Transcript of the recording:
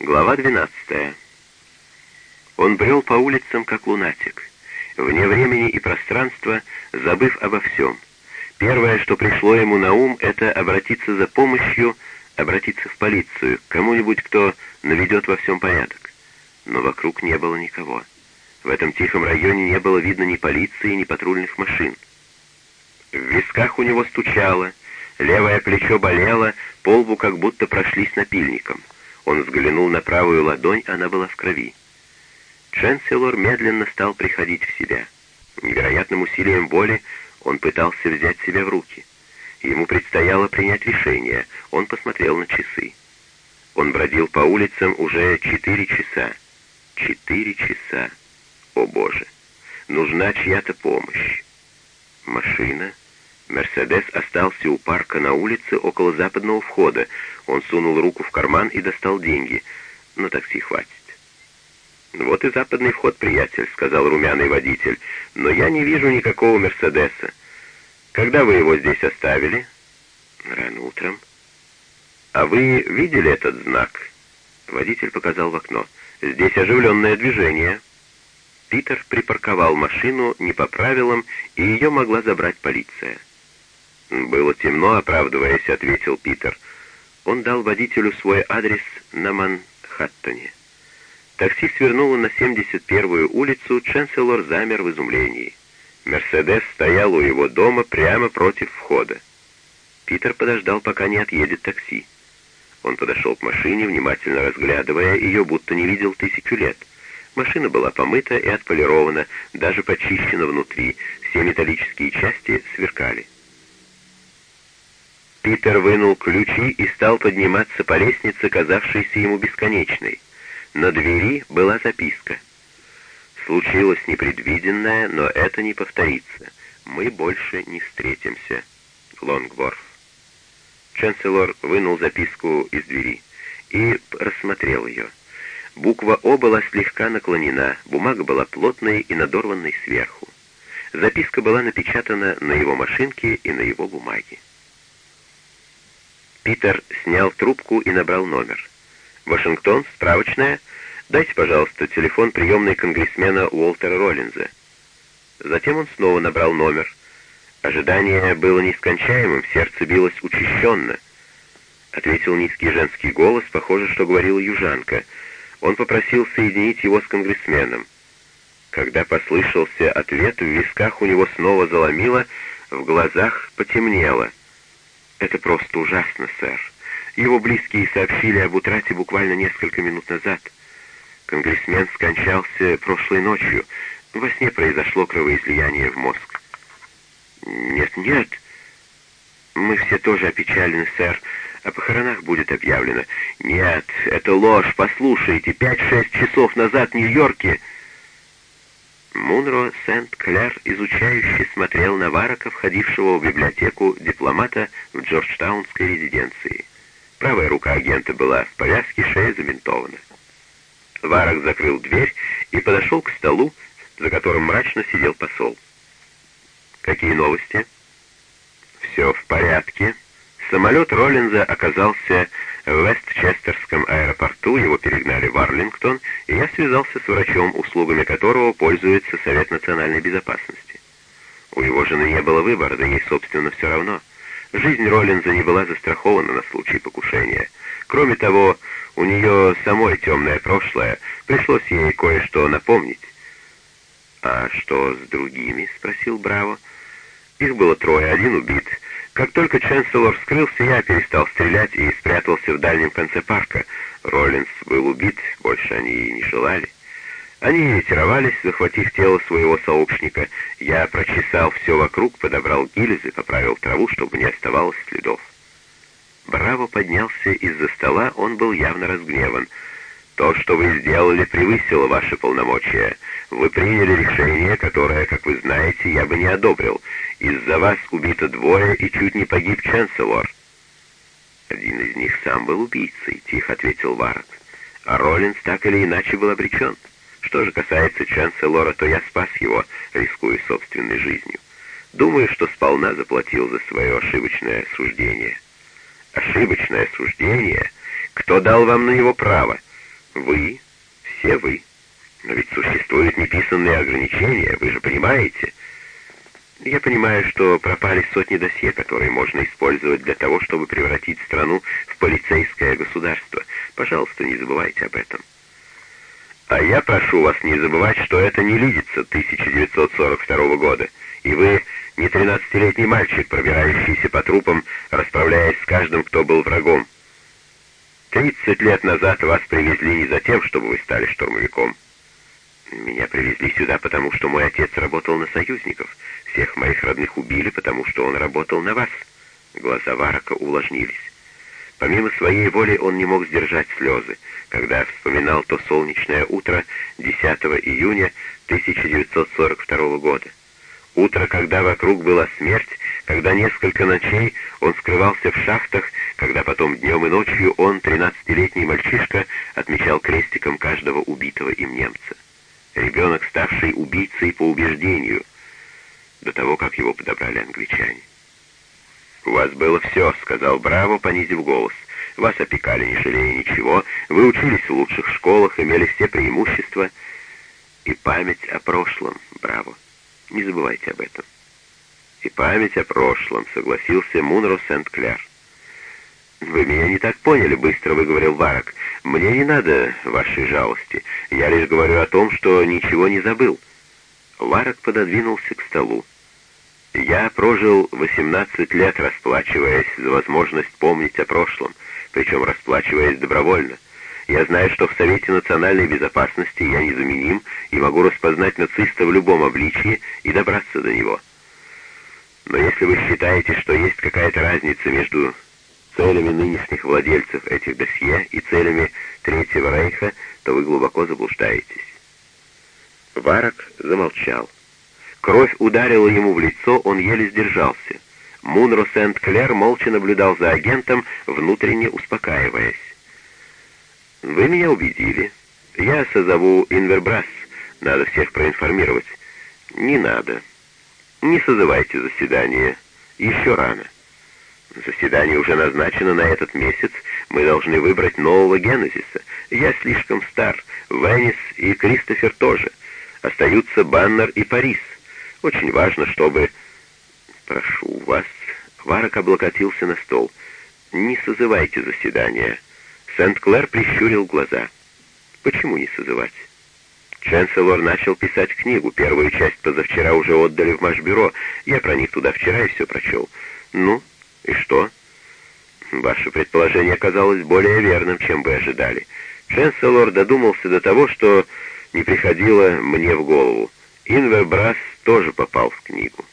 Глава 12. Он брел по улицам, как лунатик, вне времени и пространства, забыв обо всем. Первое, что пришло ему на ум, это обратиться за помощью, обратиться в полицию, к кому-нибудь, кто наведет во всем порядок. Но вокруг не было никого. В этом тихом районе не было видно ни полиции, ни патрульных машин. В висках у него стучало, левое плечо болело, по лбу как будто прошлись напильником. Он взглянул на правую ладонь, она была в крови. Ченселор медленно стал приходить в себя. Невероятным усилием воли он пытался взять себя в руки. Ему предстояло принять решение. Он посмотрел на часы. Он бродил по улицам уже четыре часа. Четыре часа. О, Боже! Нужна чья-то помощь. Машина. Мерседес остался у парка на улице около западного входа. Он сунул руку в карман и достал деньги. На такси хватит. «Вот и западный вход, приятель», — сказал румяный водитель. «Но я не вижу никакого Мерседеса. Когда вы его здесь оставили?» «Рано утром». «А вы видели этот знак?» Водитель показал в окно. «Здесь оживленное движение». Питер припарковал машину не по правилам, и ее могла забрать полиция. «Было темно, оправдываясь», — ответил Питер. Он дал водителю свой адрес на Манхэттене. Такси свернуло на 71-ю улицу, Ченселор замер в изумлении. Мерседес стоял у его дома прямо против входа. Питер подождал, пока не отъедет такси. Он подошел к машине, внимательно разглядывая ее, будто не видел тысячу лет. Машина была помыта и отполирована, даже почищена внутри, все металлические части сверкали. Питер вынул ключи и стал подниматься по лестнице, казавшейся ему бесконечной. На двери была записка. «Случилось непредвиденное, но это не повторится. Мы больше не встретимся. Лонгворф». Чанселор вынул записку из двери и рассмотрел ее. Буква «О» была слегка наклонена, бумага была плотной и надорванной сверху. Записка была напечатана на его машинке и на его бумаге. Питер снял трубку и набрал номер. Вашингтон, справочная. Дайте, пожалуйста, телефон приемной конгрессмена Уолтера Роллинза. Затем он снова набрал номер. Ожидание было нескончаемым, сердце билось учащенно. Ответил низкий женский голос, похоже, что говорила южанка. Он попросил соединить его с конгрессменом. Когда послышался ответ, в висках у него снова заломило, в глазах потемнело. «Это просто ужасно, сэр. Его близкие сообщили об утрате буквально несколько минут назад. Конгрессмен скончался прошлой ночью. Во сне произошло кровоизлияние в мозг. «Нет, нет. Мы все тоже опечалены, сэр. О похоронах будет объявлено. Нет, это ложь. Послушайте, пять-шесть часов назад в Нью-Йорке...» Мунро Сент-Клер изучающе смотрел на Варака, входившего в библиотеку дипломата в Джорджтаунской резиденции. Правая рука агента была в повязке, шея забинтована. Варок закрыл дверь и подошел к столу, за которым мрачно сидел посол. «Какие новости?» «Все в порядке. Самолет Роллинза оказался в Вестчестерском аэропорту, его перегнали в Арлингтон, и я связался с врачом, услугами которого пользуется Совет национальной безопасности. У его жены не было выбора, да ей, собственно, все равно». Жизнь Роллинза не была застрахована на случай покушения. Кроме того, у нее самой темное прошлое, пришлось ей кое-что напомнить. «А что с другими?» — спросил Браво. «Их было трое, один убит. Как только Ченселор скрылся, я перестал стрелять и спрятался в дальнем конце парка. Роллинс был убит, больше они и не желали». Они ретировались, захватив тело своего сообщника. Я прочесал все вокруг, подобрал гильзы, поправил траву, чтобы не оставалось следов. Браво поднялся из-за стола, он был явно разгневан. «То, что вы сделали, превысило ваши полномочия. Вы приняли решение, которое, как вы знаете, я бы не одобрил. Из-за вас убито двое и чуть не погиб Ченселор». «Один из них сам был убийцей», — тихо ответил Вард. «А Роллинс так или иначе был обречен». Что же касается Чанселора, то я спас его, рискуя собственной жизнью. Думаю, что сполна заплатил за свое ошибочное суждение. Ошибочное суждение? Кто дал вам на него право? Вы, все вы. Но ведь существуют неписанные ограничения, вы же понимаете. Я понимаю, что пропали сотни досье, которые можно использовать для того, чтобы превратить страну в полицейское государство. Пожалуйста, не забывайте об этом. А я прошу вас не забывать, что это не Лидица 1942 года, и вы не тринадцатилетний мальчик, пробирающийся по трупам, расправляясь с каждым, кто был врагом. Тридцать лет назад вас привезли не за тем, чтобы вы стали штурмовиком. Меня привезли сюда, потому что мой отец работал на союзников. Всех моих родных убили, потому что он работал на вас. Глаза Варака увлажнились. Помимо своей воли он не мог сдержать слезы, когда вспоминал то солнечное утро 10 июня 1942 года. Утро, когда вокруг была смерть, когда несколько ночей он скрывался в шахтах, когда потом днем и ночью он, тринадцатилетний мальчишка, отмечал крестиком каждого убитого им немца. Ребенок, ставший убийцей по убеждению, до того, как его подобрали англичане. «У вас было все», — сказал Браво, понизив голос. «Вас опекали, не жалея ничего, вы учились в лучших школах, имели все преимущества и память о прошлом, Браво». Не забывайте об этом. И память о прошлом, согласился Мунро Сент-Кляр. «Вы меня не так поняли», — быстро выговорил Варок. «Мне не надо вашей жалости. Я лишь говорю о том, что ничего не забыл». Варок пододвинулся к столу. «Я прожил 18 лет, расплачиваясь за возможность помнить о прошлом, причем расплачиваясь добровольно. Я знаю, что в Совете национальной безопасности я незаменим и могу распознать нациста в любом обличии и добраться до него. Но если вы считаете, что есть какая-то разница между целями нынешних владельцев этих досье и целями Третьего Рейха, то вы глубоко заблуждаетесь. Варок замолчал. Кровь ударила ему в лицо, он еле сдержался. Мунро Сент-Клер молча наблюдал за агентом, внутренне успокаиваясь. «Вы меня убедили. Я созову Инвербрас. Надо всех проинформировать». «Не надо. Не созывайте заседание. Еще рано». «Заседание уже назначено на этот месяц. Мы должны выбрать нового Генезиса. Я слишком стар. Веннис и Кристофер тоже. Остаются Баннер и Парис. Очень важно, чтобы...» «Прошу вас...» Варок облокотился на стол. «Не созывайте заседания». Сент-Клэр прищурил глаза. «Почему не созывать?» Ченселор начал писать книгу. Первую часть позавчера уже отдали в Машбюро. Я проник туда вчера и все прочел. Ну, и что? Ваше предположение оказалось более верным, чем вы ожидали. Ченселор додумался до того, что не приходило мне в голову. Инвер Брас тоже попал в книгу.